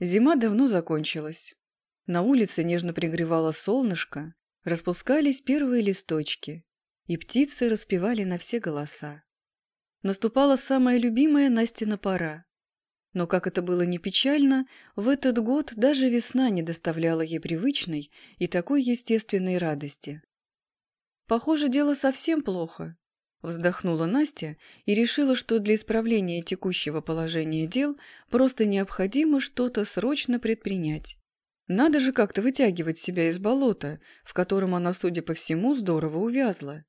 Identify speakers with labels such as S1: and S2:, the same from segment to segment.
S1: Зима давно закончилась. На улице нежно пригревало солнышко, распускались первые листочки, и птицы распевали на все голоса. Наступала самая любимая Настина пора. Но, как это было не печально, в этот год даже весна не доставляла ей привычной и такой естественной радости. Похоже, дело совсем плохо. Вздохнула Настя и решила, что для исправления текущего положения дел просто необходимо что-то срочно предпринять. Надо же как-то вытягивать себя из болота, в котором она, судя по всему, здорово увязла.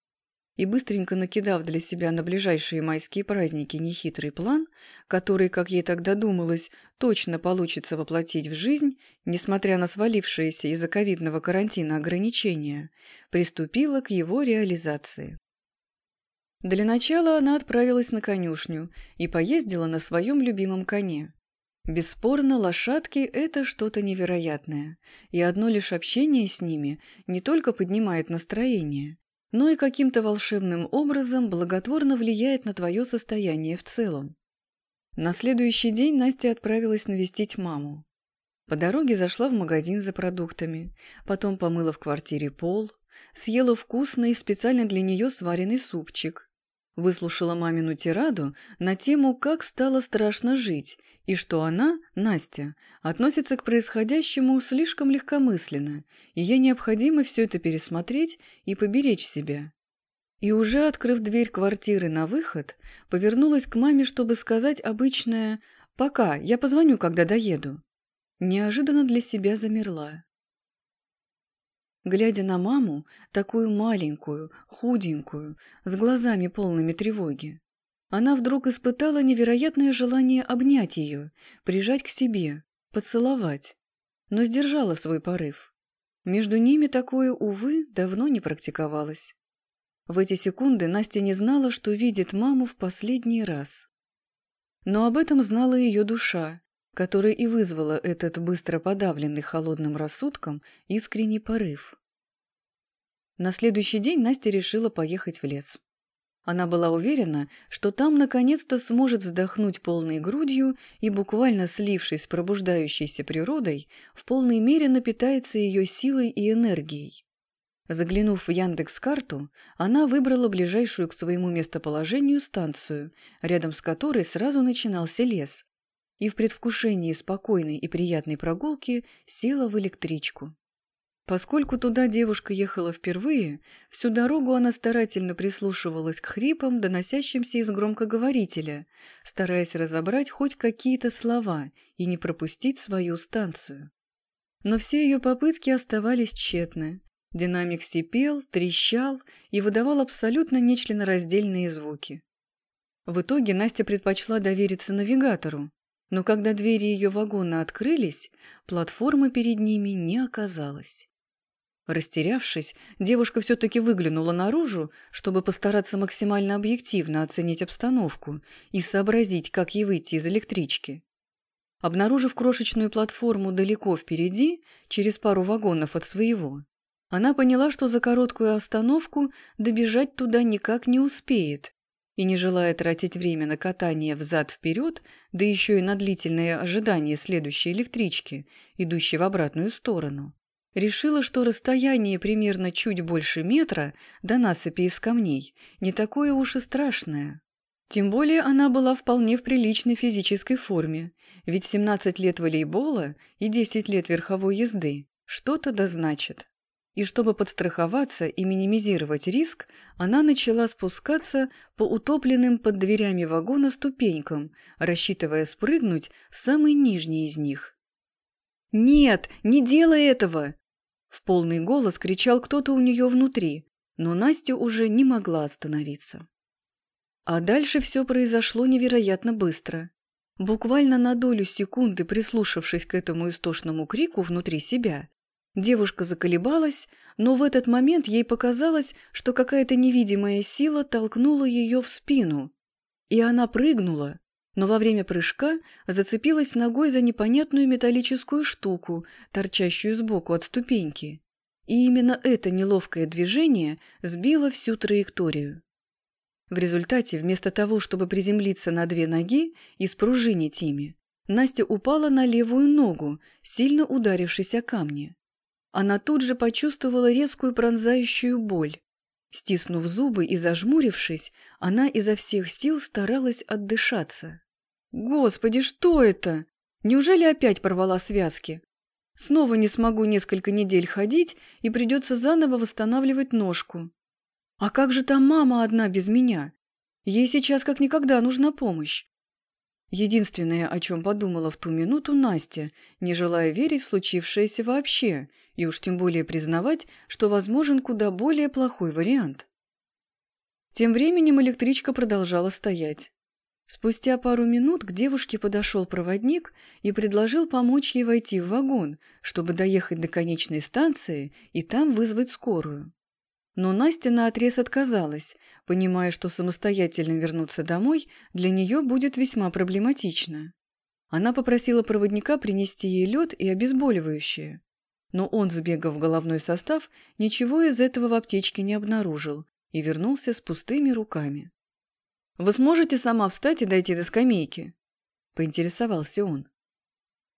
S1: И быстренько накидав для себя на ближайшие майские праздники нехитрый план, который, как ей тогда думалось, точно получится воплотить в жизнь, несмотря на свалившиеся из-за ковидного карантина ограничения, приступила к его реализации. Для начала она отправилась на конюшню и поездила на своем любимом коне. Бесспорно, лошадки – это что-то невероятное, и одно лишь общение с ними не только поднимает настроение, но и каким-то волшебным образом благотворно влияет на твое состояние в целом. На следующий день Настя отправилась навестить маму. По дороге зашла в магазин за продуктами, потом помыла в квартире пол, съела вкусный, специально для нее сваренный супчик, Выслушала мамину тираду на тему, как стало страшно жить, и что она, Настя, относится к происходящему слишком легкомысленно, и ей необходимо все это пересмотреть и поберечь себя. И уже открыв дверь квартиры на выход, повернулась к маме, чтобы сказать обычное «Пока, я позвоню, когда доеду». Неожиданно для себя замерла. Глядя на маму, такую маленькую, худенькую, с глазами полными тревоги, она вдруг испытала невероятное желание обнять ее, прижать к себе, поцеловать, но сдержала свой порыв. Между ними такое, увы, давно не практиковалось. В эти секунды Настя не знала, что видит маму в последний раз. Но об этом знала ее душа, которая и вызвала этот быстро подавленный холодным рассудком искренний порыв. На следующий день Настя решила поехать в лес. Она была уверена, что там наконец-то сможет вздохнуть полной грудью и, буквально слившись с пробуждающейся природой, в полной мере напитается ее силой и энергией. Заглянув в Яндекс-карту, она выбрала ближайшую к своему местоположению станцию, рядом с которой сразу начинался лес, и в предвкушении спокойной и приятной прогулки села в электричку. Поскольку туда девушка ехала впервые, всю дорогу она старательно прислушивалась к хрипам, доносящимся из громкоговорителя, стараясь разобрать хоть какие-то слова и не пропустить свою станцию. Но все ее попытки оставались тщетны. Динамик сипел, трещал и выдавал абсолютно нечленораздельные звуки. В итоге Настя предпочла довериться навигатору, но когда двери ее вагона открылись, платформы перед ними не оказалось. Растерявшись, девушка все-таки выглянула наружу, чтобы постараться максимально объективно оценить обстановку и сообразить, как ей выйти из электрички. Обнаружив крошечную платформу далеко впереди, через пару вагонов от своего, она поняла, что за короткую остановку добежать туда никак не успеет, и, не желая тратить время на катание взад-вперед, да еще и на длительное ожидание следующей электрички, идущей в обратную сторону, решила, что расстояние примерно чуть больше метра до насыпи из камней не такое уж и страшное. Тем более она была вполне в приличной физической форме, ведь 17 лет волейбола и 10 лет верховой езды что-то да значит. И чтобы подстраховаться и минимизировать риск, она начала спускаться по утопленным под дверями вагона ступенькам, рассчитывая спрыгнуть с самой нижней из них. «Нет, не делай этого!» В полный голос кричал кто-то у нее внутри, но Настя уже не могла остановиться. А дальше все произошло невероятно быстро. Буквально на долю секунды прислушавшись к этому истошному крику внутри себя, девушка заколебалась, но в этот момент ей показалось, что какая-то невидимая сила толкнула ее в спину, и она прыгнула, но во время прыжка зацепилась ногой за непонятную металлическую штуку, торчащую сбоку от ступеньки. И именно это неловкое движение сбило всю траекторию. В результате, вместо того, чтобы приземлиться на две ноги и спружинить ими, Настя упала на левую ногу, сильно ударившись о камни. Она тут же почувствовала резкую пронзающую боль. Стиснув зубы и зажмурившись, она изо всех сил старалась отдышаться. «Господи, что это? Неужели опять порвала связки? Снова не смогу несколько недель ходить и придется заново восстанавливать ножку. А как же там мама одна без меня? Ей сейчас как никогда нужна помощь. Единственное, о чем подумала в ту минуту Настя, не желая верить в случившееся вообще, и уж тем более признавать, что возможен куда более плохой вариант. Тем временем электричка продолжала стоять. Спустя пару минут к девушке подошел проводник и предложил помочь ей войти в вагон, чтобы доехать до конечной станции и там вызвать скорую. Но Настя наотрез отказалась, понимая, что самостоятельно вернуться домой для нее будет весьма проблематично. Она попросила проводника принести ей лед и обезболивающее. Но он, сбегав в головной состав, ничего из этого в аптечке не обнаружил и вернулся с пустыми руками. «Вы сможете сама встать и дойти до скамейки?» – поинтересовался он.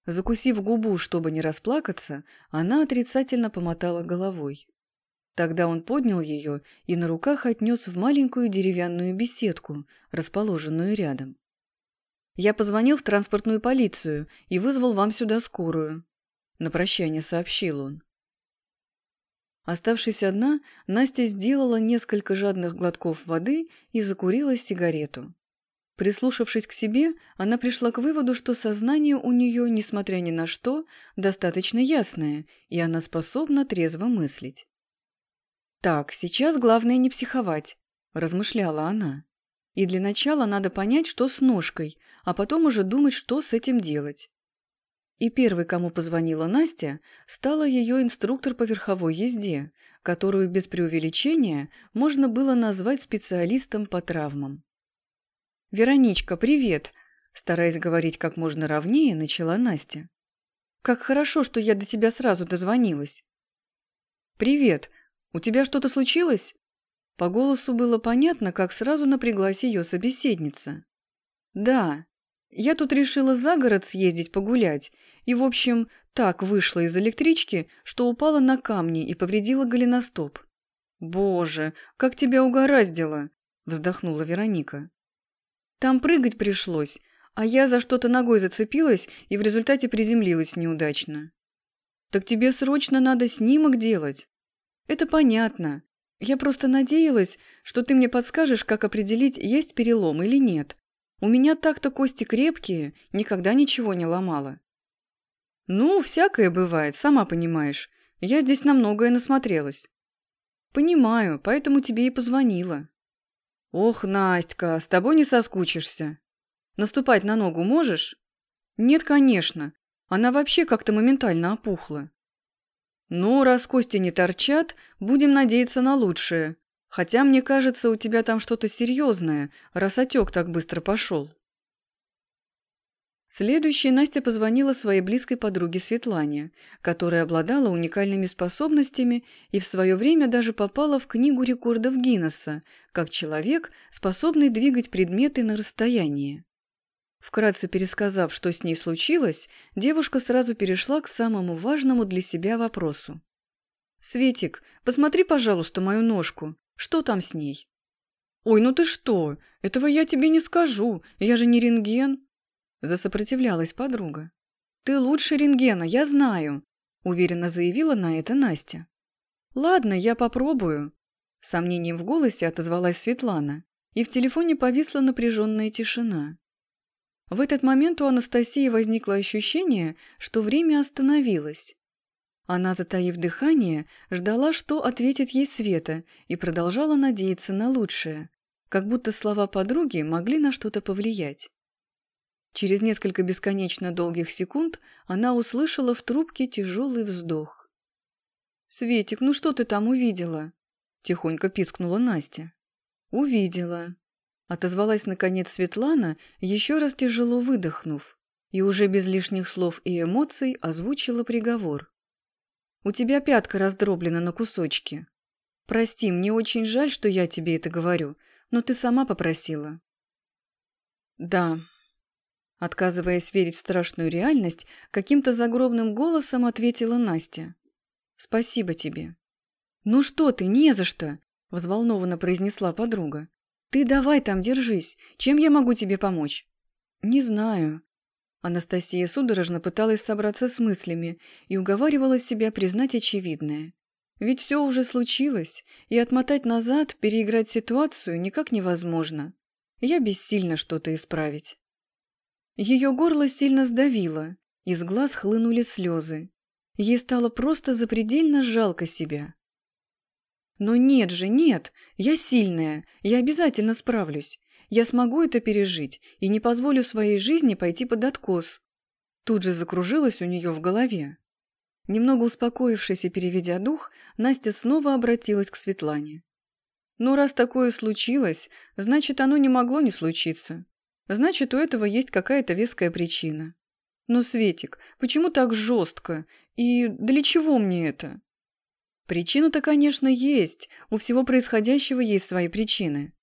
S1: Закусив губу, чтобы не расплакаться, она отрицательно помотала головой. Тогда он поднял ее и на руках отнес в маленькую деревянную беседку, расположенную рядом. «Я позвонил в транспортную полицию и вызвал вам сюда скорую», — на прощание сообщил он. Оставшись одна, Настя сделала несколько жадных глотков воды и закурила сигарету. Прислушавшись к себе, она пришла к выводу, что сознание у нее, несмотря ни на что, достаточно ясное, и она способна трезво мыслить. «Так, сейчас главное не психовать», – размышляла она. «И для начала надо понять, что с ножкой, а потом уже думать, что с этим делать». И первой, кому позвонила Настя, стала ее инструктор по верховой езде, которую без преувеличения можно было назвать специалистом по травмам. «Вероничка, привет!» – стараясь говорить как можно ровнее, начала Настя. «Как хорошо, что я до тебя сразу дозвонилась». «Привет!» «У тебя что-то случилось?» По голосу было понятно, как сразу напряглась ее собеседница. «Да, я тут решила за город съездить погулять, и, в общем, так вышла из электрички, что упала на камни и повредила голеностоп». «Боже, как тебя угораздило!» – вздохнула Вероника. «Там прыгать пришлось, а я за что-то ногой зацепилась и в результате приземлилась неудачно». «Так тебе срочно надо снимок делать». «Это понятно. Я просто надеялась, что ты мне подскажешь, как определить, есть перелом или нет. У меня так-то кости крепкие, никогда ничего не ломала». «Ну, всякое бывает, сама понимаешь. Я здесь на многое насмотрелась». «Понимаю, поэтому тебе и позвонила». «Ох, Настя, с тобой не соскучишься. Наступать на ногу можешь?» «Нет, конечно. Она вообще как-то моментально опухла. «Ну, раз кости не торчат, будем надеяться на лучшее. Хотя, мне кажется, у тебя там что-то серьезное, раз отек так быстро пошел». Следующей Настя позвонила своей близкой подруге Светлане, которая обладала уникальными способностями и в свое время даже попала в книгу рекордов Гиннесса, как человек, способный двигать предметы на расстоянии. Вкратце пересказав, что с ней случилось, девушка сразу перешла к самому важному для себя вопросу. «Светик, посмотри, пожалуйста, мою ножку. Что там с ней?» «Ой, ну ты что? Этого я тебе не скажу. Я же не рентген». Засопротивлялась подруга. «Ты лучше рентгена, я знаю», – уверенно заявила на это Настя. «Ладно, я попробую», – сомнением в голосе отозвалась Светлана, и в телефоне повисла напряженная тишина. В этот момент у Анастасии возникло ощущение, что время остановилось. Она, затаив дыхание, ждала, что ответит ей Света, и продолжала надеяться на лучшее, как будто слова подруги могли на что-то повлиять. Через несколько бесконечно долгих секунд она услышала в трубке тяжелый вздох. «Светик, ну что ты там увидела?» – тихонько пискнула Настя. «Увидела», Отозвалась, наконец, Светлана, еще раз тяжело выдохнув, и уже без лишних слов и эмоций озвучила приговор. «У тебя пятка раздроблена на кусочки. Прости, мне очень жаль, что я тебе это говорю, но ты сама попросила». «Да». Отказываясь верить в страшную реальность, каким-то загробным голосом ответила Настя. «Спасибо тебе». «Ну что ты, не за что!» – взволнованно произнесла подруга. «Ты давай там держись. Чем я могу тебе помочь?» «Не знаю». Анастасия судорожно пыталась собраться с мыслями и уговаривала себя признать очевидное. Ведь все уже случилось, и отмотать назад, переиграть ситуацию никак невозможно. Я бессильна что-то исправить. Ее горло сильно сдавило, из глаз хлынули слезы. Ей стало просто запредельно жалко себя. Но нет же, нет, я сильная, я обязательно справлюсь. Я смогу это пережить и не позволю своей жизни пойти под откос. Тут же закружилось у нее в голове. Немного успокоившись и переведя дух, Настя снова обратилась к Светлане. «Ну, раз такое случилось, значит, оно не могло не случиться. Значит, у этого есть какая-то веская причина. Но, Светик, почему так жестко? И для чего мне это?» «Причина-то, конечно, есть. У всего происходящего есть свои причины.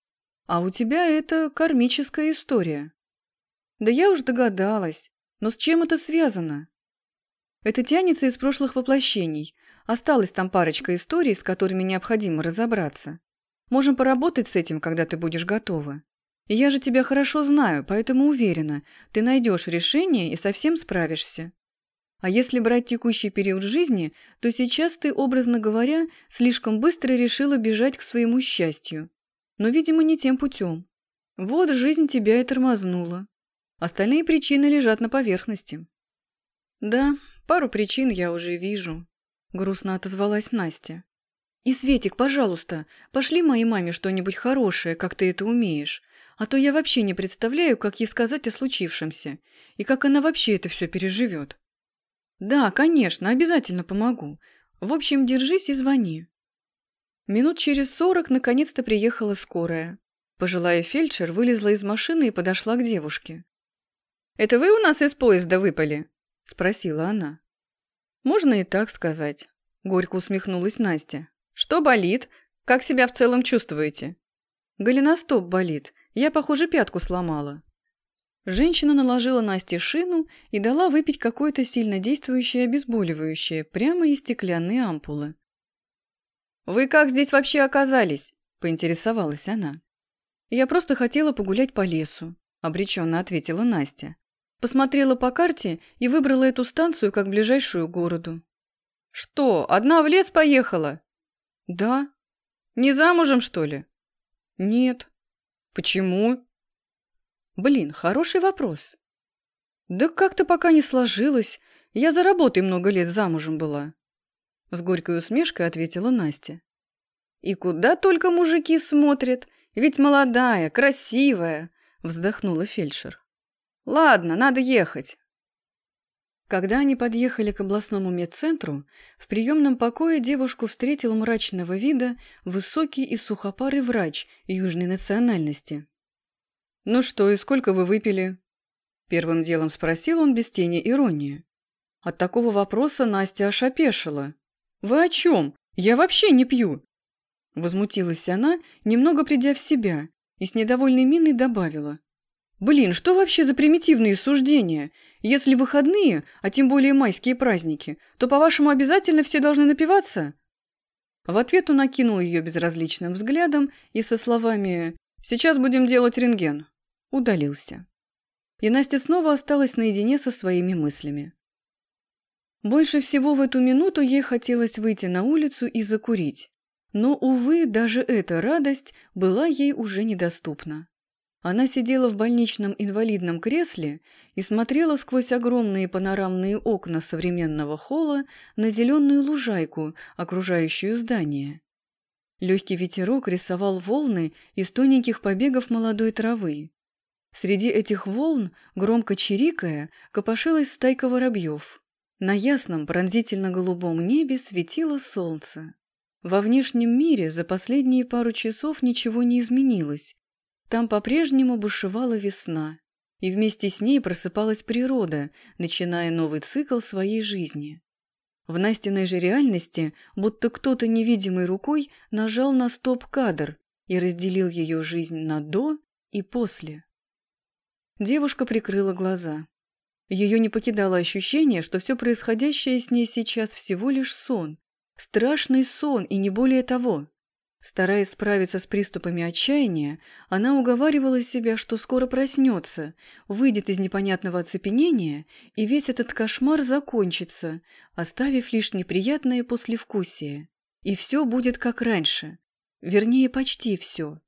S1: А у тебя это кармическая история». «Да я уж догадалась. Но с чем это связано?» Это тянется из прошлых воплощений. Осталась там парочка историй, с которыми необходимо разобраться. Можем поработать с этим, когда ты будешь готова. Я же тебя хорошо знаю, поэтому уверена, ты найдешь решение и совсем справишься. А если брать текущий период жизни, то сейчас ты, образно говоря, слишком быстро решила бежать к своему счастью. Но, видимо, не тем путем. Вот жизнь тебя и тормознула. Остальные причины лежат на поверхности. Да, Пару причин я уже вижу», – грустно отозвалась Настя. «И, Светик, пожалуйста, пошли моей маме что-нибудь хорошее, как ты это умеешь, а то я вообще не представляю, как ей сказать о случившемся, и как она вообще это все переживет». «Да, конечно, обязательно помогу. В общем, держись и звони». Минут через сорок наконец-то приехала скорая. Пожилая фельдшер вылезла из машины и подошла к девушке. «Это вы у нас из поезда выпали?» – спросила она. «Можно и так сказать», – горько усмехнулась Настя. «Что болит? Как себя в целом чувствуете?» «Голеностоп болит. Я, похоже, пятку сломала». Женщина наложила Насте шину и дала выпить какое-то сильно действующее обезболивающее прямо из стеклянной ампулы. «Вы как здесь вообще оказались?» – поинтересовалась она. «Я просто хотела погулять по лесу», – обреченно ответила Настя. Посмотрела по карте и выбрала эту станцию как ближайшую к городу. «Что, одна в лес поехала?» «Да». «Не замужем, что ли?» «Нет». «Почему?» «Блин, хороший вопрос». «Да как-то пока не сложилось. Я за работой много лет замужем была». С горькой усмешкой ответила Настя. «И куда только мужики смотрят? Ведь молодая, красивая!» Вздохнула фельдшер. Ладно, надо ехать. Когда они подъехали к областному медцентру, в приемном покое девушку встретил мрачного вида высокий и сухопарый врач южной национальности. «Ну что, и сколько вы выпили?» Первым делом спросил он без тени иронии. От такого вопроса Настя аж опешила. «Вы о чем? Я вообще не пью!» Возмутилась она, немного придя в себя, и с недовольной миной добавила. Блин, что вообще за примитивные суждения? Если выходные, а тем более майские праздники, то, по-вашему, обязательно все должны напиваться? В ответ он окинул ее безразличным взглядом и со словами «Сейчас будем делать рентген» удалился. И Настя снова осталась наедине со своими мыслями. Больше всего в эту минуту ей хотелось выйти на улицу и закурить. Но, увы, даже эта радость была ей уже недоступна. Она сидела в больничном инвалидном кресле и смотрела сквозь огромные панорамные окна современного холла на зеленую лужайку, окружающую здание. Легкий ветерок рисовал волны из тоненьких побегов молодой травы. Среди этих волн, громко чирикая, копошилась стайка воробьев. На ясном пронзительно-голубом небе светило солнце. Во внешнем мире за последние пару часов ничего не изменилось, там по-прежнему бушевала весна, и вместе с ней просыпалась природа, начиная новый цикл своей жизни. В Настиной же реальности будто кто-то невидимой рукой нажал на стоп-кадр и разделил ее жизнь на «до» и «после». Девушка прикрыла глаза. Ее не покидало ощущение, что все происходящее с ней сейчас всего лишь сон. Страшный сон и не более того. Стараясь справиться с приступами отчаяния, она уговаривала себя, что скоро проснется, выйдет из непонятного оцепенения, и весь этот кошмар закончится, оставив лишь неприятное послевкусие. И все будет как раньше. Вернее, почти все.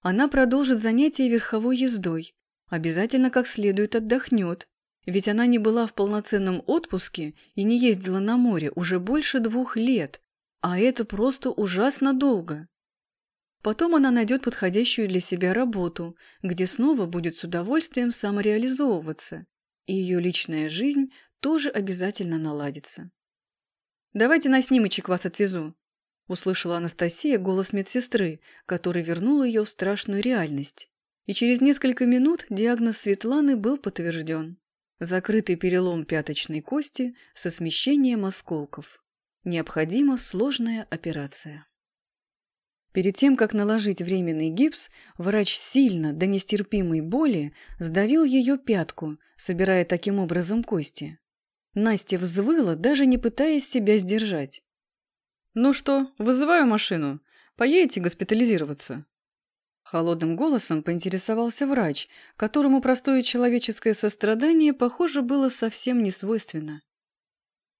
S1: Она продолжит занятия верховой ездой, обязательно как следует отдохнет, ведь она не была в полноценном отпуске и не ездила на море уже больше двух лет, а это просто ужасно долго. Потом она найдет подходящую для себя работу, где снова будет с удовольствием самореализовываться, и ее личная жизнь тоже обязательно наладится. «Давайте на снимочек вас отвезу», – услышала Анастасия голос медсестры, который вернул ее в страшную реальность. И через несколько минут диагноз Светланы был подтвержден. Закрытый перелом пяточной кости со смещением осколков. Необходима сложная операция. Перед тем, как наложить временный гипс, врач сильно, до нестерпимой боли, сдавил ее пятку, собирая таким образом кости. Настя взвыла, даже не пытаясь себя сдержать. «Ну что, вызываю машину. Поедете госпитализироваться?» Холодным голосом поинтересовался врач, которому простое человеческое сострадание, похоже, было совсем не свойственно.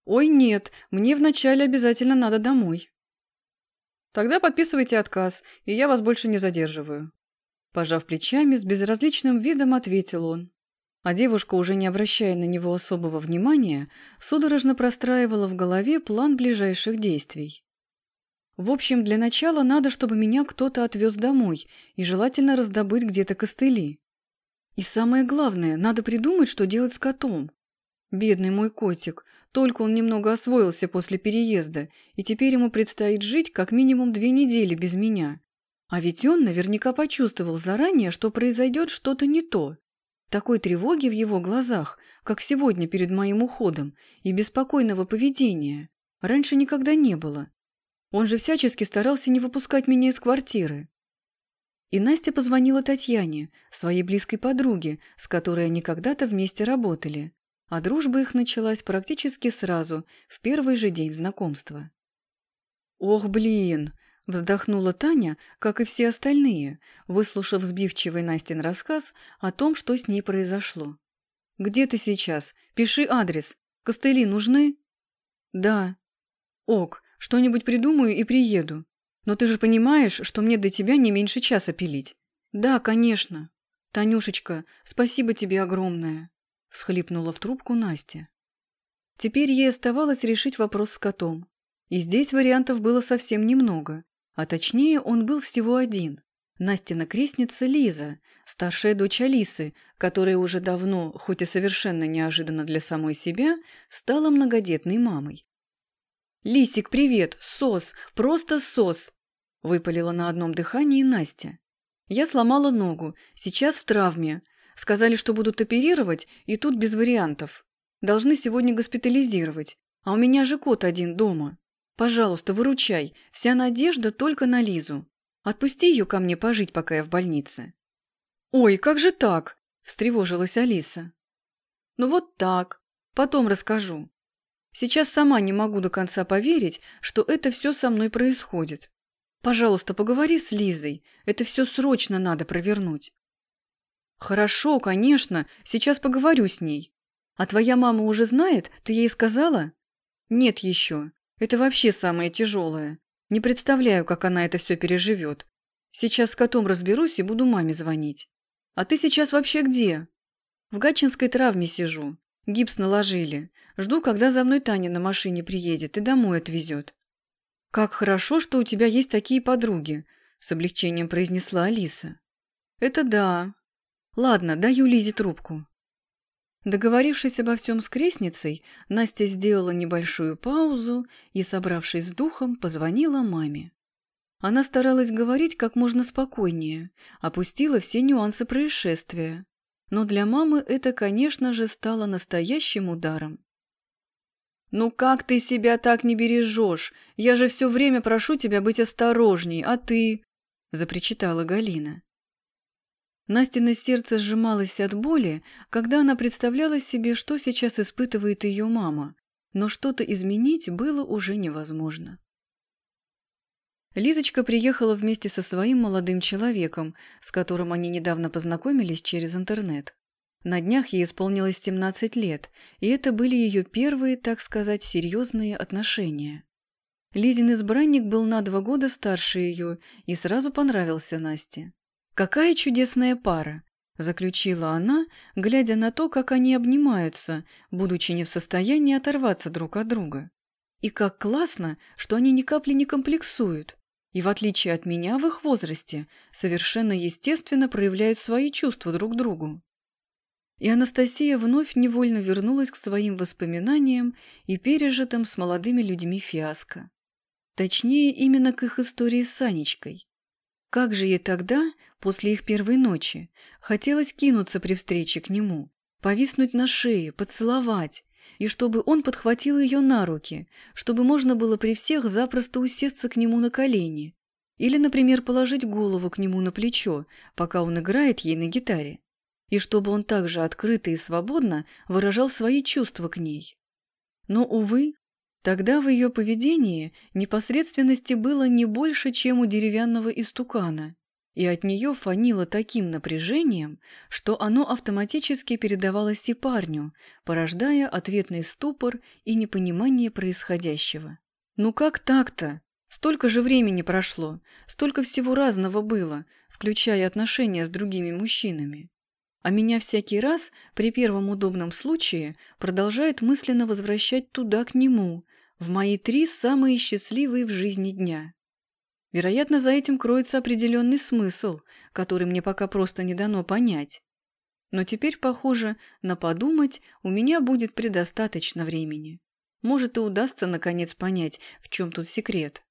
S1: «Ой, нет, мне вначале обязательно надо домой». «Тогда подписывайте отказ, и я вас больше не задерживаю». Пожав плечами, с безразличным видом ответил он. А девушка, уже не обращая на него особого внимания, судорожно простраивала в голове план ближайших действий. В общем, для начала надо, чтобы меня кто-то отвез домой и желательно раздобыть где-то костыли. И самое главное, надо придумать, что делать с котом. Бедный мой котик, только он немного освоился после переезда, и теперь ему предстоит жить как минимум две недели без меня. А ведь он наверняка почувствовал заранее, что произойдет что-то не то. Такой тревоги в его глазах, как сегодня перед моим уходом, и беспокойного поведения, раньше никогда не было. Он же всячески старался не выпускать меня из квартиры. И Настя позвонила Татьяне, своей близкой подруге, с которой они когда-то вместе работали. А дружба их началась практически сразу, в первый же день знакомства. «Ох, блин!» – вздохнула Таня, как и все остальные, выслушав сбивчивый Настин рассказ о том, что с ней произошло. «Где ты сейчас? Пиши адрес. Костыли нужны?» «Да». «Ок, что-нибудь придумаю и приеду. Но ты же понимаешь, что мне до тебя не меньше часа пилить. Да, конечно. Танюшечка, спасибо тебе огромное. Всхлипнула в трубку Настя. Теперь ей оставалось решить вопрос с котом. И здесь вариантов было совсем немного. А точнее, он был всего один. Настина крестница Лиза, старшая дочь Алисы, которая уже давно, хоть и совершенно неожиданно для самой себя, стала многодетной мамой. «Лисик, привет! Сос! Просто сос!» – выпалила на одном дыхании Настя. «Я сломала ногу, сейчас в травме. Сказали, что будут оперировать, и тут без вариантов. Должны сегодня госпитализировать, а у меня же кот один дома. Пожалуйста, выручай, вся надежда только на Лизу. Отпусти ее ко мне пожить, пока я в больнице». «Ой, как же так?» – встревожилась Алиса. «Ну вот так. Потом расскажу. Сейчас сама не могу до конца поверить, что это все со мной происходит. Пожалуйста, поговори с Лизой. Это все срочно надо провернуть. Хорошо, конечно. Сейчас поговорю с ней. А твоя мама уже знает? Ты ей сказала? Нет еще. Это вообще самое тяжелое. Не представляю, как она это все переживет. Сейчас с котом разберусь и буду маме звонить. А ты сейчас вообще где? В Гатчинской травме сижу. Гипс наложили. Жду, когда за мной Таня на машине приедет и домой отвезет. «Как хорошо, что у тебя есть такие подруги», – с облегчением произнесла Алиса. «Это да. Ладно, даю Лизе трубку». Договорившись обо всем с крестницей, Настя сделала небольшую паузу и, собравшись с духом, позвонила маме. Она старалась говорить как можно спокойнее, опустила все нюансы происшествия. Но для мамы это, конечно же, стало настоящим ударом. «Ну как ты себя так не бережешь? Я же все время прошу тебя быть осторожней, а ты...» – запричитала Галина. Настина сердце сжималось от боли, когда она представляла себе, что сейчас испытывает ее мама, но что-то изменить было уже невозможно. Лизочка приехала вместе со своим молодым человеком, с которым они недавно познакомились через интернет. На днях ей исполнилось 17 лет, и это были ее первые, так сказать, серьезные отношения. Лизин избранник был на два года старше ее и сразу понравился Насте. «Какая чудесная пара!» – заключила она, глядя на то, как они обнимаются, будучи не в состоянии оторваться друг от друга. «И как классно, что они ни капли не комплексуют, и в отличие от меня в их возрасте совершенно естественно проявляют свои чувства друг другу. И Анастасия вновь невольно вернулась к своим воспоминаниям и пережитым с молодыми людьми фиаско. Точнее, именно к их истории с Санечкой. Как же ей тогда, после их первой ночи, хотелось кинуться при встрече к нему, повиснуть на шее, поцеловать, и чтобы он подхватил ее на руки, чтобы можно было при всех запросто усесться к нему на колени. Или, например, положить голову к нему на плечо, пока он играет ей на гитаре. И чтобы он также открыто и свободно выражал свои чувства к ней. Но, увы, тогда в ее поведении непосредственности было не больше, чем у деревянного истукана, и от нее фанило таким напряжением, что оно автоматически передавалось и парню, порождая ответный ступор и непонимание происходящего. «Ну как так-то? Столько же времени прошло, столько всего разного было, включая отношения с другими мужчинами. А меня всякий раз, при первом удобном случае, продолжает мысленно возвращать туда, к нему, в мои три самые счастливые в жизни дня. Вероятно, за этим кроется определенный смысл, который мне пока просто не дано понять. Но теперь, похоже, на подумать у меня будет предостаточно времени. Может, и удастся наконец понять, в чем тут секрет.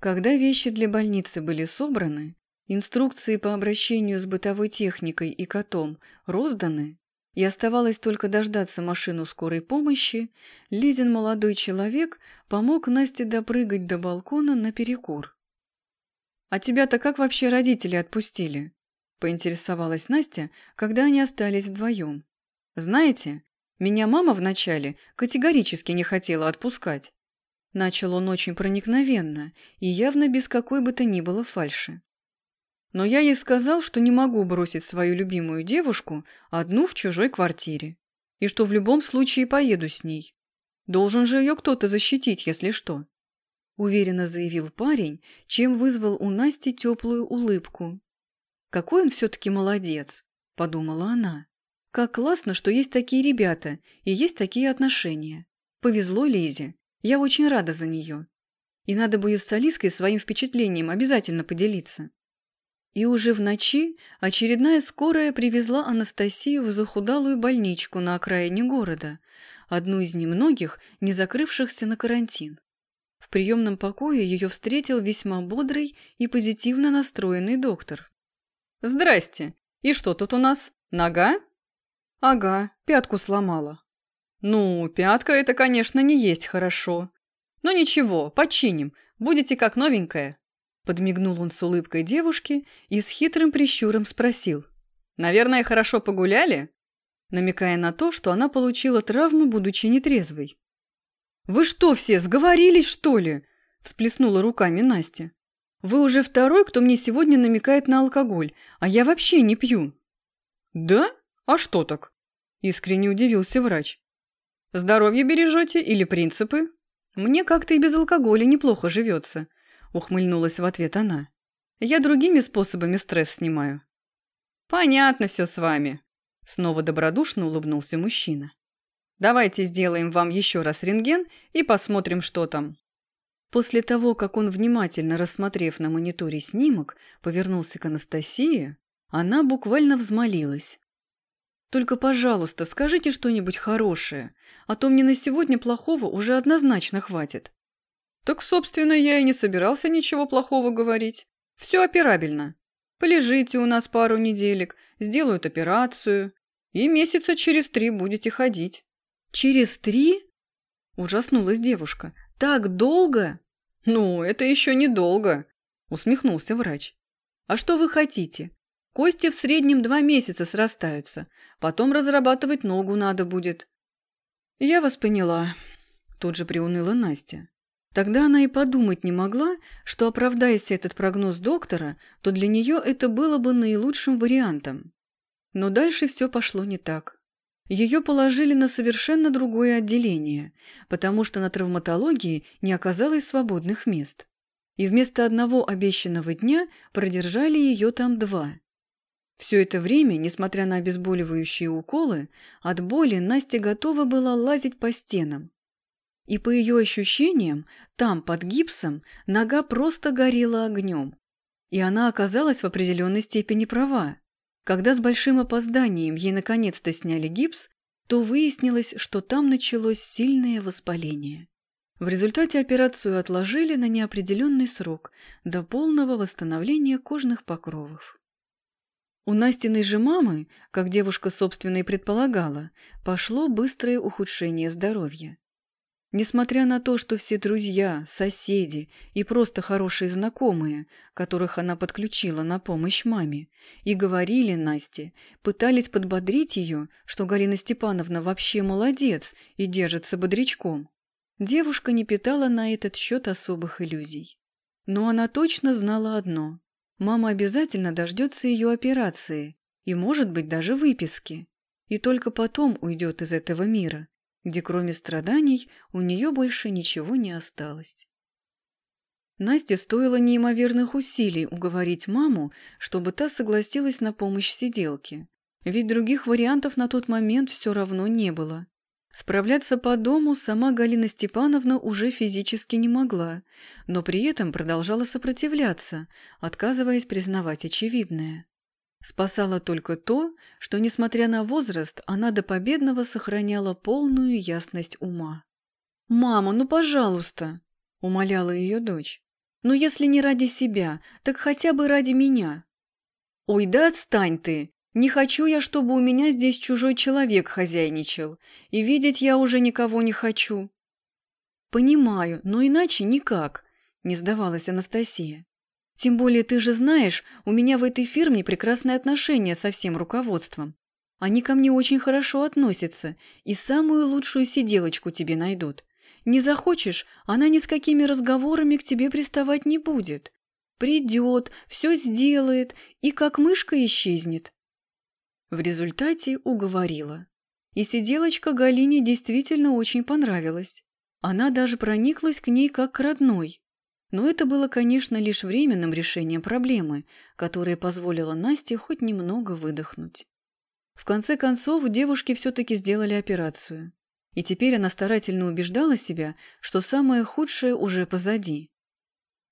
S1: Когда вещи для больницы были собраны, инструкции по обращению с бытовой техникой и котом розданы, и оставалось только дождаться машину скорой помощи, Лизин молодой человек помог Насте допрыгать до балкона наперекур. «А тебя-то как вообще родители отпустили?» – поинтересовалась Настя, когда они остались вдвоем. «Знаете, меня мама вначале категорически не хотела отпускать». Начал он очень проникновенно и явно без какой бы то ни было фальши. Но я ей сказал, что не могу бросить свою любимую девушку одну в чужой квартире. И что в любом случае поеду с ней. Должен же ее кто-то защитить, если что. Уверенно заявил парень, чем вызвал у Насти теплую улыбку. «Какой он все-таки молодец!» – подумала она. «Как классно, что есть такие ребята и есть такие отношения. Повезло Лизе. Я очень рада за нее. И надо будет с Алиской своим впечатлением обязательно поделиться». И уже в ночи очередная скорая привезла Анастасию в захудалую больничку на окраине города, одну из немногих, не закрывшихся на карантин. В приемном покое ее встретил весьма бодрый и позитивно настроенный доктор. «Здрасте! И что тут у нас? Нога?» «Ага, пятку сломала». «Ну, пятка – это, конечно, не есть хорошо. Но ничего, починим, будете как новенькая». Подмигнул он с улыбкой девушке и с хитрым прищуром спросил. «Наверное, хорошо погуляли?» намекая на то, что она получила травму, будучи нетрезвой. «Вы что все, сговорились, что ли?» – всплеснула руками Настя. «Вы уже второй, кто мне сегодня намекает на алкоголь, а я вообще не пью». «Да? А что так?» – искренне удивился врач. «Здоровье бережете или принципы?» «Мне как-то и без алкоголя неплохо живется», ухмыльнулась в ответ она. Я другими способами стресс снимаю. Понятно все с вами. Снова добродушно улыбнулся мужчина. Давайте сделаем вам еще раз рентген и посмотрим, что там. После того, как он, внимательно рассмотрев на мониторе снимок, повернулся к Анастасии, она буквально взмолилась. «Только, пожалуйста, скажите что-нибудь хорошее, а то мне на сегодня плохого уже однозначно хватит. Так, собственно, я и не собирался ничего плохого говорить. Все операбельно. Полежите у нас пару неделек, сделают операцию, и месяца через три будете ходить. Через три? Ужаснулась девушка. Так долго? Ну, это еще недолго, усмехнулся врач. А что вы хотите? Кости в среднем два месяца срастаются. Потом разрабатывать ногу надо будет». «Я вас поняла», – тут же приуныла Настя. Тогда она и подумать не могла, что, оправдаясь этот прогноз доктора, то для нее это было бы наилучшим вариантом. Но дальше все пошло не так. Ее положили на совершенно другое отделение, потому что на травматологии не оказалось свободных мест. И вместо одного обещанного дня продержали ее там два. Все это время, несмотря на обезболивающие уколы, от боли Настя готова была лазить по стенам. И по ее ощущениям, там, под гипсом, нога просто горела огнем. И она оказалась в определенной степени права. Когда с большим опозданием ей наконец-то сняли гипс, то выяснилось, что там началось сильное воспаление. В результате операцию отложили на неопределенный срок до полного восстановления кожных покровов. У Настиной же мамы, как девушка собственно и предполагала, пошло быстрое ухудшение здоровья. Несмотря на то, что все друзья, соседи и просто хорошие знакомые, которых она подключила на помощь маме, и говорили Насте, пытались подбодрить ее, что Галина Степановна вообще молодец и держится бодрячком, девушка не питала на этот счет особых иллюзий. Но она точно знала одно – мама обязательно дождется ее операции и, может быть, даже выписки, и только потом уйдет из этого мира – где кроме страданий у нее больше ничего не осталось. Насте стоило неимоверных усилий уговорить маму, чтобы та согласилась на помощь сиделке, ведь других вариантов на тот момент все равно не было. Справляться по дому сама Галина Степановна уже физически не могла, но при этом продолжала сопротивляться, отказываясь признавать очевидное. Спасало только то, что, несмотря на возраст, она до победного сохраняла полную ясность ума. «Мама, ну пожалуйста!» – умоляла ее дочь. «Ну если не ради себя, так хотя бы ради меня». «Ой, да отстань ты! Не хочу я, чтобы у меня здесь чужой человек хозяйничал, и видеть я уже никого не хочу». «Понимаю, но иначе никак», – не сдавалась Анастасия. Тем более ты же знаешь, у меня в этой фирме прекрасные отношения со всем руководством. Они ко мне очень хорошо относятся и самую лучшую сиделочку тебе найдут. Не захочешь, она ни с какими разговорами к тебе приставать не будет. Придет, все сделает и как мышка исчезнет. В результате уговорила. И сиделочка Галине действительно очень понравилась. Она даже прониклась к ней как к родной. Но это было, конечно, лишь временным решением проблемы, которое позволило Насте хоть немного выдохнуть. В конце концов, девушки все-таки сделали операцию. И теперь она старательно убеждала себя, что самое худшее уже позади.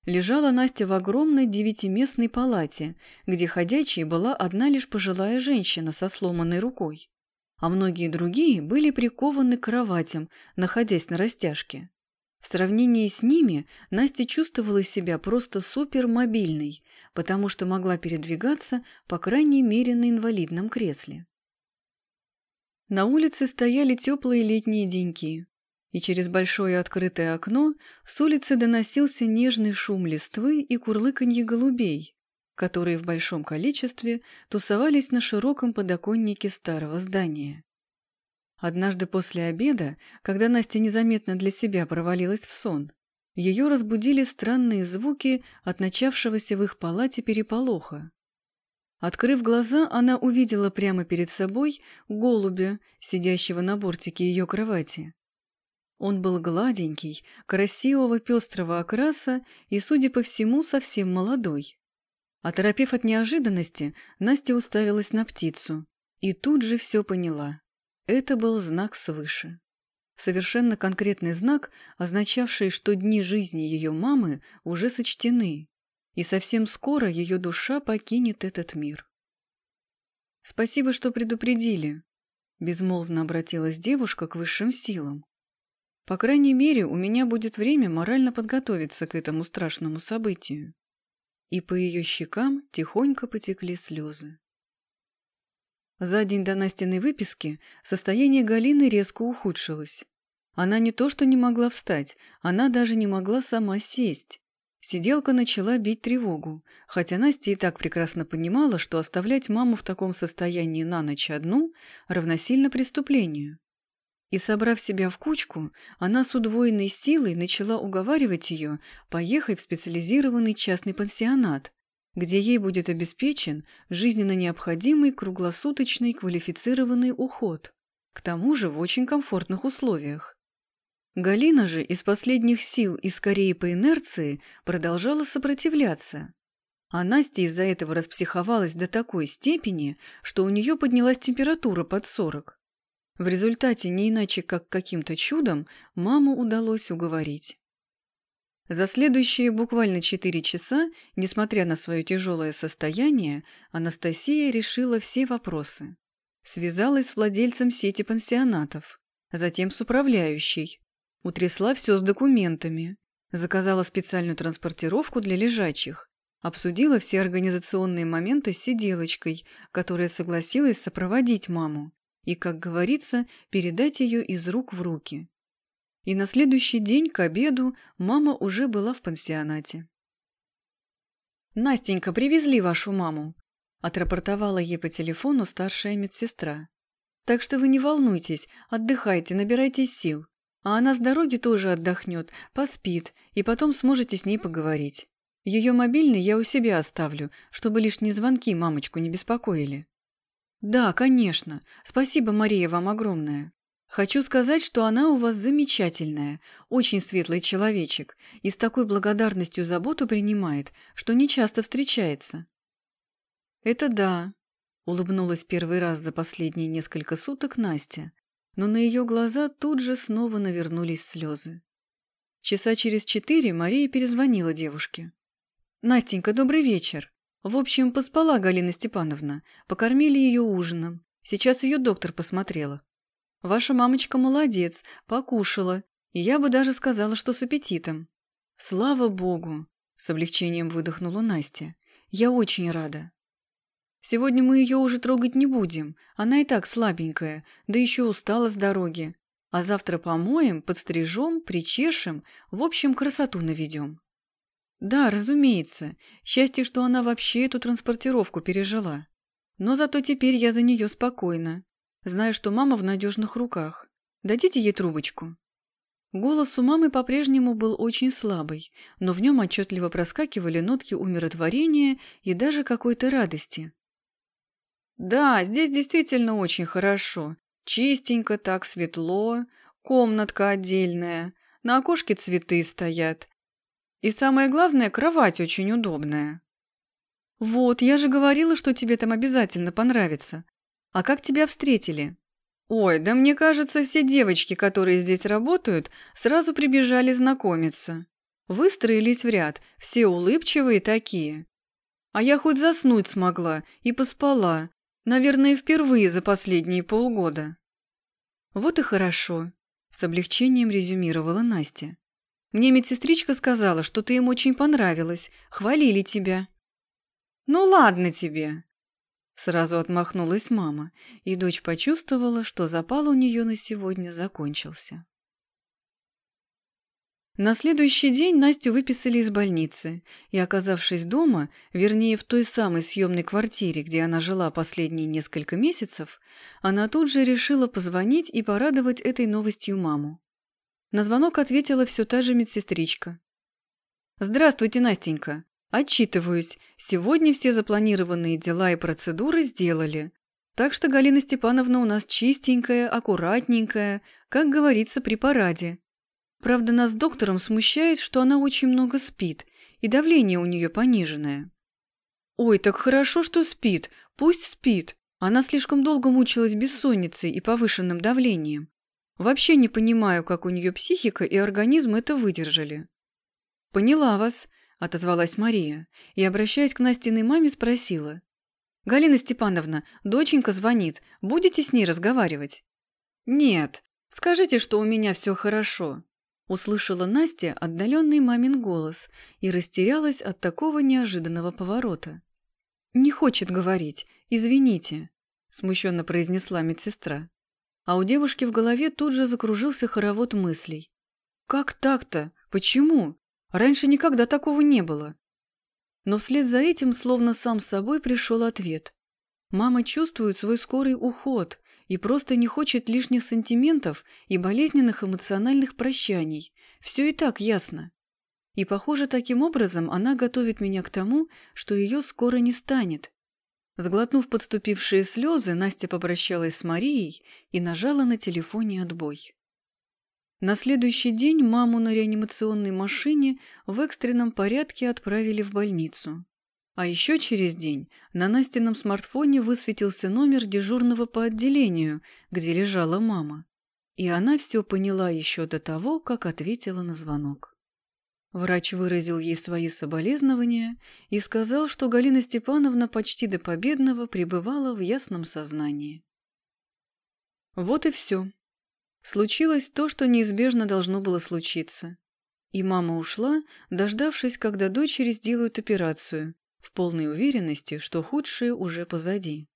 S1: Лежала Настя в огромной девятиместной палате, где ходячей была одна лишь пожилая женщина со сломанной рукой, а многие другие были прикованы к кроватям, находясь на растяжке. В сравнении с ними Настя чувствовала себя просто супермобильной, потому что могла передвигаться, по крайней мере, на инвалидном кресле. На улице стояли теплые летние деньки, и через большое открытое окно с улицы доносился нежный шум листвы и курлыканье голубей, которые в большом количестве тусовались на широком подоконнике старого здания. Однажды после обеда, когда Настя незаметно для себя провалилась в сон, ее разбудили странные звуки от начавшегося в их палате переполоха. Открыв глаза, она увидела прямо перед собой голубя, сидящего на бортике ее кровати. Он был гладенький, красивого пестрого окраса и, судя по всему, совсем молодой. Оторопев от неожиданности, Настя уставилась на птицу и тут же все поняла. Это был знак свыше. Совершенно конкретный знак, означавший, что дни жизни ее мамы уже сочтены, и совсем скоро ее душа покинет этот мир. «Спасибо, что предупредили», – безмолвно обратилась девушка к высшим силам. «По крайней мере, у меня будет время морально подготовиться к этому страшному событию». И по ее щекам тихонько потекли слезы. За день до Настиной выписки состояние Галины резко ухудшилось. Она не то что не могла встать, она даже не могла сама сесть. Сиделка начала бить тревогу, хотя Настя и так прекрасно понимала, что оставлять маму в таком состоянии на ночь одну равносильно преступлению. И, собрав себя в кучку, она с удвоенной силой начала уговаривать ее поехать в специализированный частный пансионат, где ей будет обеспечен жизненно необходимый круглосуточный квалифицированный уход, к тому же в очень комфортных условиях. Галина же из последних сил и скорее по инерции продолжала сопротивляться. А Настя из-за этого распсиховалась до такой степени, что у нее поднялась температура под 40. В результате, не иначе как каким-то чудом, маму удалось уговорить. За следующие буквально четыре часа, несмотря на свое тяжелое состояние, Анастасия решила все вопросы. Связалась с владельцем сети пансионатов, затем с управляющей, Утрясла все с документами, заказала специальную транспортировку для лежачих, обсудила все организационные моменты с сиделочкой, которая согласилась сопроводить маму и, как говорится, передать ее из рук в руки. И на следующий день к обеду мама уже была в пансионате. «Настенька, привезли вашу маму», – отрапортовала ей по телефону старшая медсестра. «Так что вы не волнуйтесь, отдыхайте, набирайтесь сил. А она с дороги тоже отдохнет, поспит, и потом сможете с ней поговорить. Ее мобильный я у себя оставлю, чтобы лишние звонки мамочку не беспокоили. Да, конечно. Спасибо, Мария, вам огромное. Хочу сказать, что она у вас замечательная, очень светлый человечек и с такой благодарностью заботу принимает, что не часто встречается. Это да, улыбнулась первый раз за последние несколько суток Настя, но на ее глаза тут же снова навернулись слезы. Часа через четыре Мария перезвонила девушке. «Настенька, добрый вечер. В общем, поспала Галина Степановна. Покормили ее ужином. Сейчас ее доктор посмотрела. Ваша мамочка молодец, покушала. И я бы даже сказала, что с аппетитом. Слава богу!» С облегчением выдохнула Настя. «Я очень рада. Сегодня мы ее уже трогать не будем. Она и так слабенькая, да еще устала с дороги. А завтра помоем, подстрижем, причешем, в общем, красоту наведем. Да, разумеется. Счастье, что она вообще эту транспортировку пережила. Но зато теперь я за нее спокойна. Знаю, что мама в надежных руках. Дадите ей трубочку?» Голос у мамы по-прежнему был очень слабый, но в нем отчетливо проскакивали нотки умиротворения и даже какой-то радости. Да, здесь действительно очень хорошо. Чистенько так, светло, комнатка отдельная, на окошке цветы стоят. И самое главное, кровать очень удобная. Вот, я же говорила, что тебе там обязательно понравится. А как тебя встретили? Ой, да мне кажется, все девочки, которые здесь работают, сразу прибежали знакомиться. Выстроились в ряд, все улыбчивые такие. А я хоть заснуть смогла и поспала, Наверное, впервые за последние полгода. Вот и хорошо, с облегчением резюмировала Настя. Мне медсестричка сказала, что ты им очень понравилась, хвалили тебя. Ну ладно тебе. Сразу отмахнулась мама, и дочь почувствовала, что запал у нее на сегодня закончился. На следующий день Настю выписали из больницы, и, оказавшись дома, вернее, в той самой съемной квартире, где она жила последние несколько месяцев, она тут же решила позвонить и порадовать этой новостью маму. На звонок ответила все та же медсестричка. «Здравствуйте, Настенька. Отчитываюсь. Сегодня все запланированные дела и процедуры сделали. Так что Галина Степановна у нас чистенькая, аккуратненькая, как говорится, при параде. Правда, нас с доктором смущает, что она очень много спит, и давление у нее пониженное. Ой, так хорошо, что спит, пусть спит. Она слишком долго мучилась бессонницей и повышенным давлением. Вообще не понимаю, как у нее психика и организм это выдержали. Поняла вас, отозвалась Мария и, обращаясь к Настиной маме, спросила. «Галина Степановна, доченька звонит. Будете с ней разговаривать?» «Нет. Скажите, что у меня все хорошо. Услышала Настя отдаленный мамин голос и растерялась от такого неожиданного поворота. «Не хочет говорить, извините», – смущенно произнесла медсестра. А у девушки в голове тут же закружился хоровод мыслей. «Как так-то? Почему? Раньше никогда такого не было. Но вслед за этим словно сам собой пришел ответ. Мама чувствует свой скорый уход и просто не хочет лишних сантиментов и болезненных эмоциональных прощаний. Все и так ясно. И, похоже, таким образом она готовит меня к тому, что ее скоро не станет. Сглотнув подступившие слезы, Настя попрощалась с Марией и нажала на телефоне отбой. На следующий день маму на реанимационной машине в экстренном порядке отправили в больницу. А еще через день на Настином смартфоне высветился номер дежурного по отделению, где лежала мама. И она все поняла еще до того, как ответила на звонок. Врач выразил ей свои соболезнования и сказал, что Галина Степановна почти до победного пребывала в ясном сознании. Вот и все. Случилось то, что неизбежно должно было случиться. И мама ушла, дождавшись, когда дочери сделают операцию, в полной уверенности, что худшее уже позади.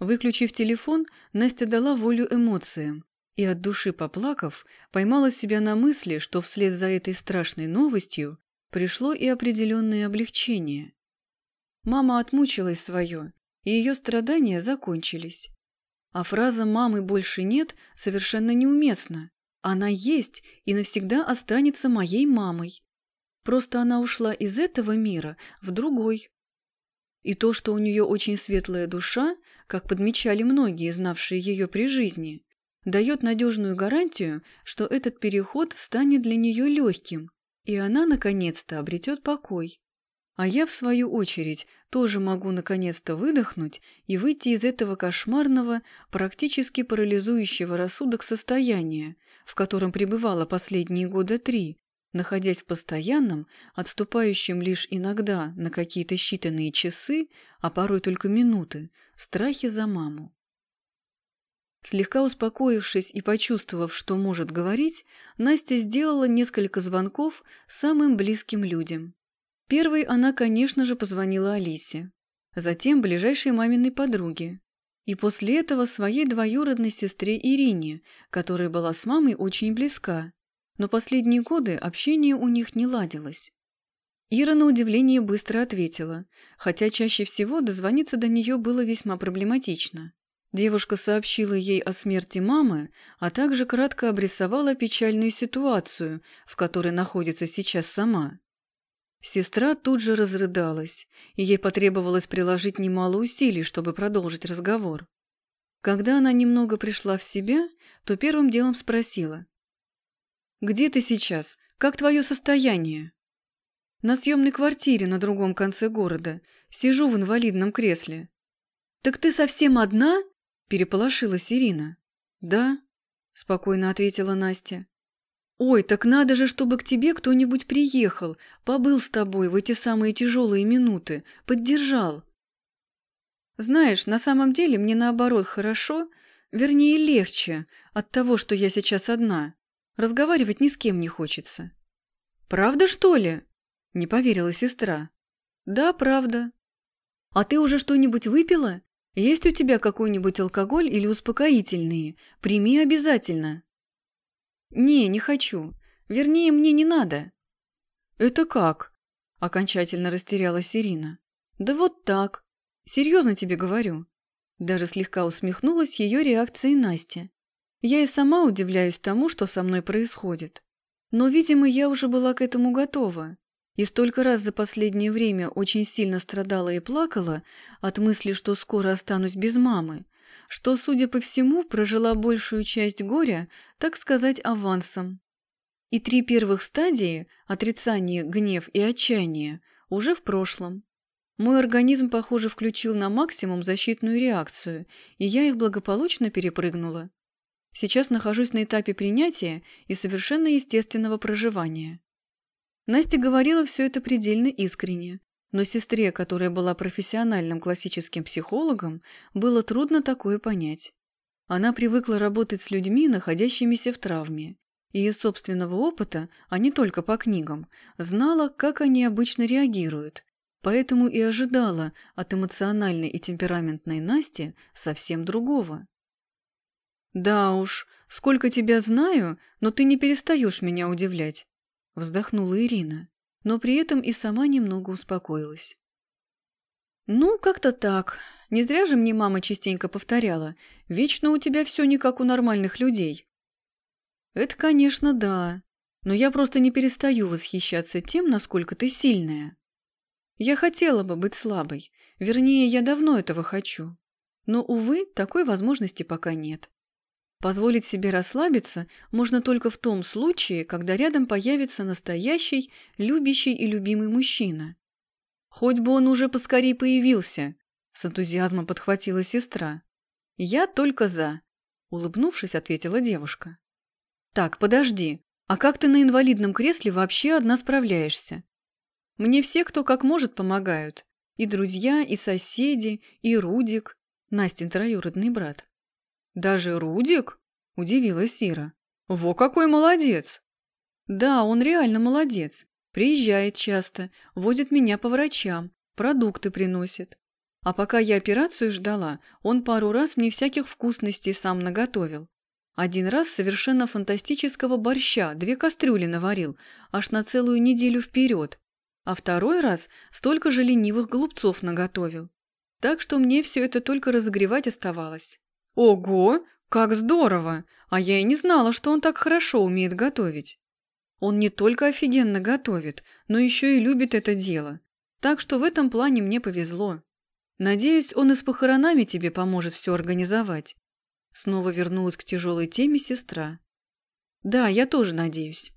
S1: Выключив телефон, Настя дала волю эмоциям и от души поплакав, поймала себя на мысли, что вслед за этой страшной новостью пришло и определенное облегчение. Мама отмучилась свое, и ее страдания закончились. А фраза «мамы больше нет» совершенно неуместна. Она есть и навсегда останется моей мамой. Просто она ушла из этого мира в другой. И то, что у нее очень светлая душа, как подмечали многие, знавшие ее при жизни, дает надежную гарантию, что этот переход станет для нее легким, и она наконец-то обретет покой. А я, в свою очередь, тоже могу наконец-то выдохнуть и выйти из этого кошмарного, практически парализующего рассудок состояния, в котором пребывала последние года три, находясь в постоянном, отступающем лишь иногда на какие-то считанные часы, а порой только минуты, страхе за маму. Слегка успокоившись и почувствовав, что может говорить, Настя сделала несколько звонков самым близким людям. Первой она, конечно же, позвонила Алисе, затем ближайшей маминой подруге, и после этого своей двоюродной сестре Ирине, которая была с мамой очень близка, но последние годы общение у них не ладилось. Ира на удивление быстро ответила, хотя чаще всего дозвониться до нее было весьма проблематично. Девушка сообщила ей о смерти мамы, а также кратко обрисовала печальную ситуацию, в которой находится сейчас сама. Сестра тут же разрыдалась, и ей потребовалось приложить немало усилий, чтобы продолжить разговор. Когда она немного пришла в себя, то первым делом спросила. «Где ты сейчас? Как твое состояние?» «На съемной квартире на другом конце города. Сижу в инвалидном кресле». «Так ты совсем одна?» Переполошилась Ирина. «Да», – спокойно ответила Настя. «Ой, так надо же, чтобы к тебе кто-нибудь приехал, побыл с тобой в эти самые тяжелые минуты, поддержал». «Знаешь, на самом деле мне наоборот хорошо, вернее легче от того, что я сейчас одна. Разговаривать ни с кем не хочется». «Правда, что ли?» – не поверила сестра. «Да, правда». «А ты уже что-нибудь выпила? Есть у тебя какой-нибудь алкоголь или успокоительные? Прими обязательно. Не, не хочу. Вернее, мне не надо. Это как? Окончательно растерялась Ирина. Да вот так. Серьезно тебе говорю. Даже слегка усмехнулась ее реакцией Настя. Я и сама удивляюсь тому, что со мной происходит. Но, видимо, я уже была к этому готова и столько раз за последнее время очень сильно страдала и плакала от мысли, что скоро останусь без мамы, что, судя по всему, прожила большую часть горя, так сказать, авансом. И три первых стадии – отрицание, гнев и отчаяние – уже в прошлом. Мой организм, похоже, включил на максимум защитную реакцию, и я их благополучно перепрыгнула. Сейчас нахожусь на этапе принятия и совершенно естественного проживания. Настя говорила все это предельно искренне, но сестре, которая была профессиональным классическим психологом, было трудно такое понять. Она привыкла работать с людьми, находящимися в травме, и из собственного опыта, а не только по книгам, знала, как они обычно реагируют, поэтому и ожидала от эмоциональной и темпераментной Насти совсем другого. «Да уж, сколько тебя знаю, но ты не перестаешь меня удивлять», вздохнула Ирина, но при этом и сама немного успокоилась. Ну, как-то так. Не зря же мне мама частенько повторяла, вечно у тебя все не как у нормальных людей. Это, конечно, да, но я просто не перестаю восхищаться тем, насколько ты сильная. Я хотела бы быть слабой, вернее, я давно этого хочу. Но, увы, такой возможности пока нет. Позволить себе расслабиться можно только в том случае, когда рядом появится настоящий, любящий и любимый мужчина. Хоть бы он уже поскорей появился, с энтузиазмом подхватила сестра. Я только за, улыбнувшись, ответила девушка. Так, подожди, а как ты на инвалидном кресле вообще одна справляешься? Мне все, кто как может, помогают. И друзья, и соседи, и Рудик, Настин троюродный брат. «Даже Рудик?» – удивилась Сира. «Во какой молодец!» «Да, он реально молодец. Приезжает часто, возит меня по врачам, продукты приносит. А пока я операцию ждала, он пару раз мне всяких вкусностей сам наготовил. Один раз совершенно фантастического борща, две кастрюли наварил, аж на целую неделю вперед. А второй раз столько же ленивых голубцов наготовил. Так что мне все это только разогревать оставалось. Ого, как здорово! А я и не знала, что он так хорошо умеет готовить. Он не только офигенно готовит, но еще и любит это дело. Так что в этом плане мне повезло. Надеюсь, он и с похоронами тебе поможет все организовать. Снова вернулась к тяжелой теме сестра. Да, я тоже надеюсь.